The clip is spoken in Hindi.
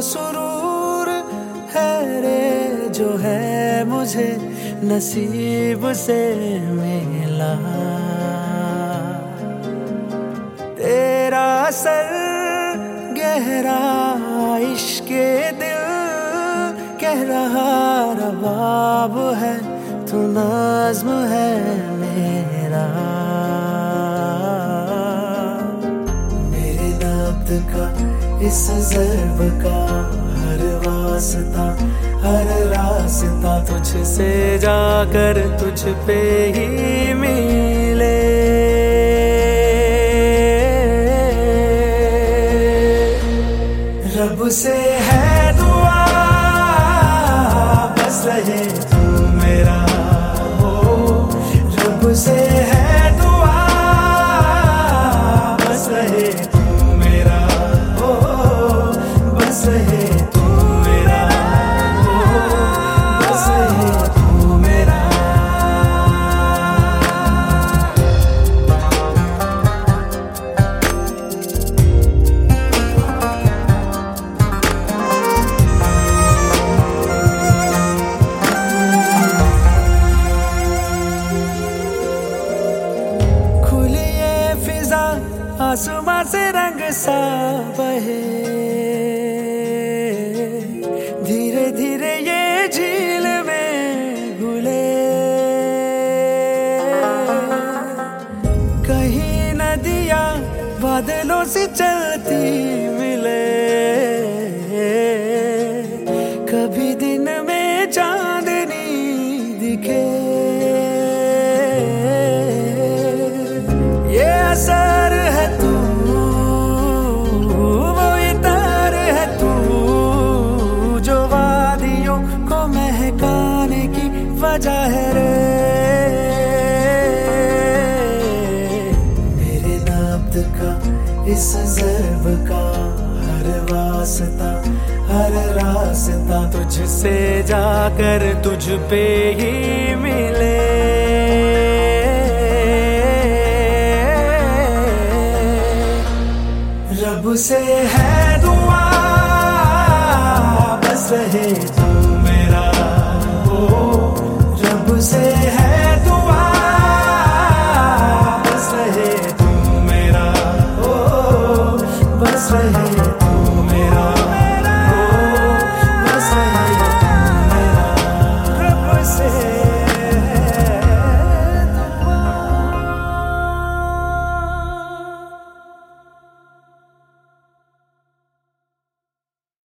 सुरूर है रे, जो है मुझे नसीब से मिला। तेरा सर गहरा, इश्क दिल कह रहा, रबाब है, तू नाज्म है मेरा। इस जर्ब का हर वास्ता, हर रास्ता तुझसे जाकर तुझ पे ही मिले। रब से है आसमां से रंग सा बहे धीरे धीरे ये झील में घुले। कहीं नदियाँ बादलों से चलती मिले। वजह है रे। मेरे नब्द का इस जर्ब का हर वास्ता, हर रास्ता तुझसे जाकर तुझ पे ही मिले। रब से है दुआ, बस रहे